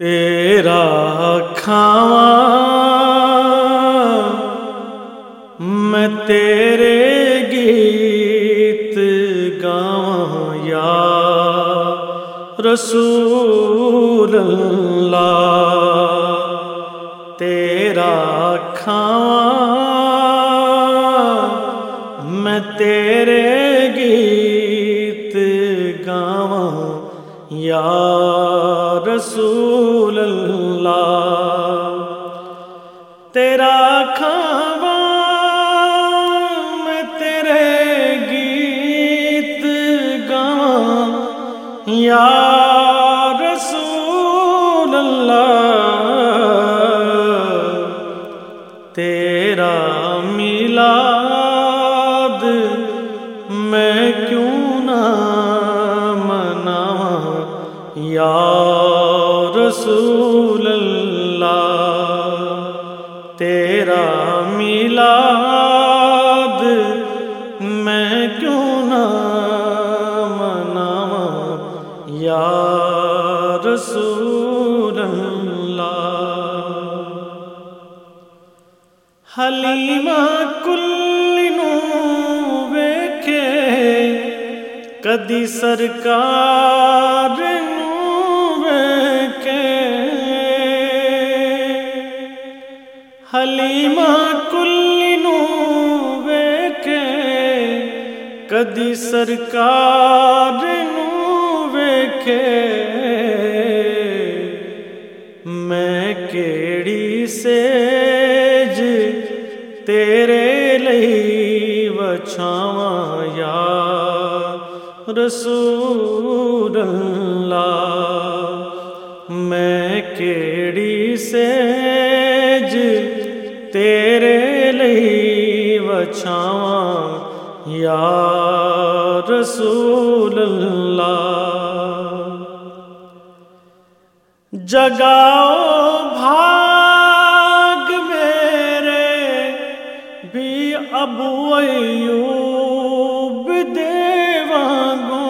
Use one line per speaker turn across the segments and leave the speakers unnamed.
تیرا کھاواں، میں تیرے گیت گاواں، یا رسول اللہ، تیرا کھاواں، میں تیرے گیت گاواں، یا رسول تیرا کھاوا میں تیرے گیت گاواں۔ یا رسول اللہ، تیرا میلاد میں کیوں نہ مناواں؟ یا رسول اللہ۔ تیرا میلاد میں کیوں نہ مناواں یا رسول اللہ؟ حلیمہ کل نو ویکھے، کدی سرکار کدی سرکار نو ویکھے میں کیڑی سیج تیرے لئی وچھاواں یا رسول اللہ میں کیڑی سیج تیرے لئی وچھاواں یا رسول اللہ جگاؤ بھاگ میرے بھی ابو ایوب دیوانگوں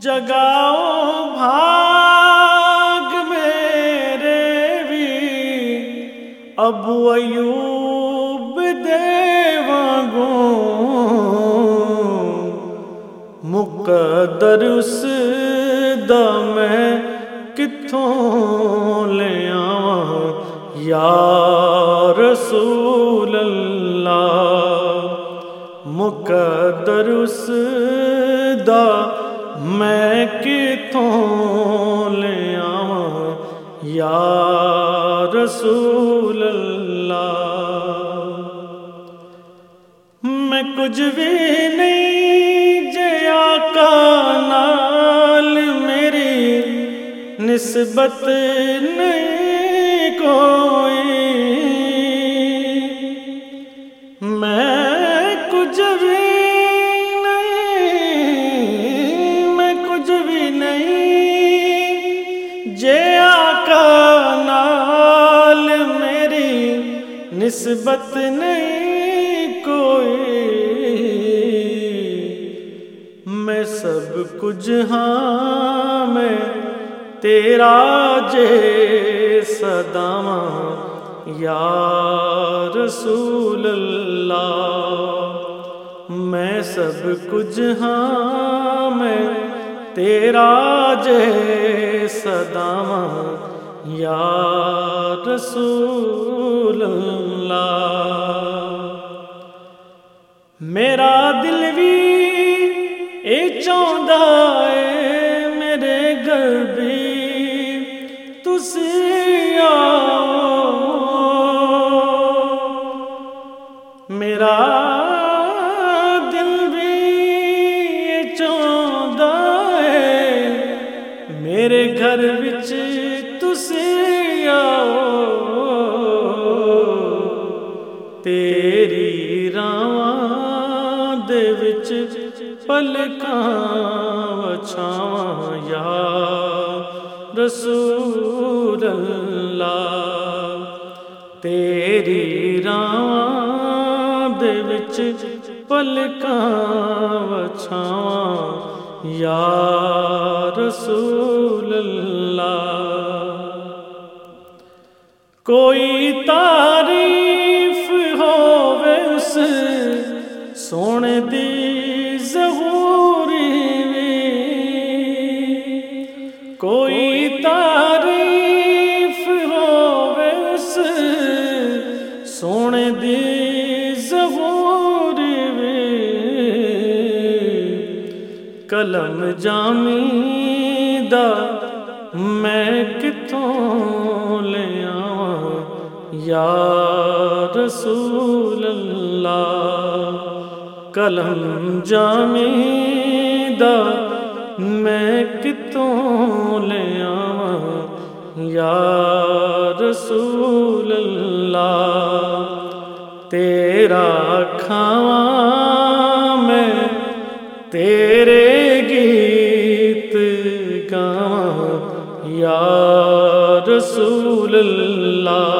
جگاؤ بھاگ میرے بھی ابو ایوب دیوانگوں مقدر اس دا میں کتھوں لے آواں۔ یا رسول اللہ، مقدر اس دا میں کتھوں لے آواں۔ یا رسول اللہ کچھ بھی نہیں، جے آقا نال میری نسبت نہیں کوئی۔ میں کچھ بھی نہیں، میں کچھ بھی نہیں۔ جے آقا نال میری نسبت نہیں۔ کچھ ہاں میں تیرا جے صداواں یا رسول اللہ۔ میں سب کچھ ہاں میں تیرا جے صداواں یا رسول اللہ۔ میرا دل اے چاہتا ہے میرے گھر بھی تسی آؤ۔ میرا دل بھی اے میرے گھر بچ تسی آؤ۔ تیری پلکاں وچھاواں یا رسول اللہ۔ تیری راواں دے وچ پلکاں وچھاواں یا رسول اللہ۔ کوئی تعریف ہو اس سونے کلم جامی دا، میں کتوں لے یا رسول اللہ کلم جامیدہ میں کتوں لے آواں؟ یا رسول اللہ، تیرا کھاواں کا یا رسول اللہ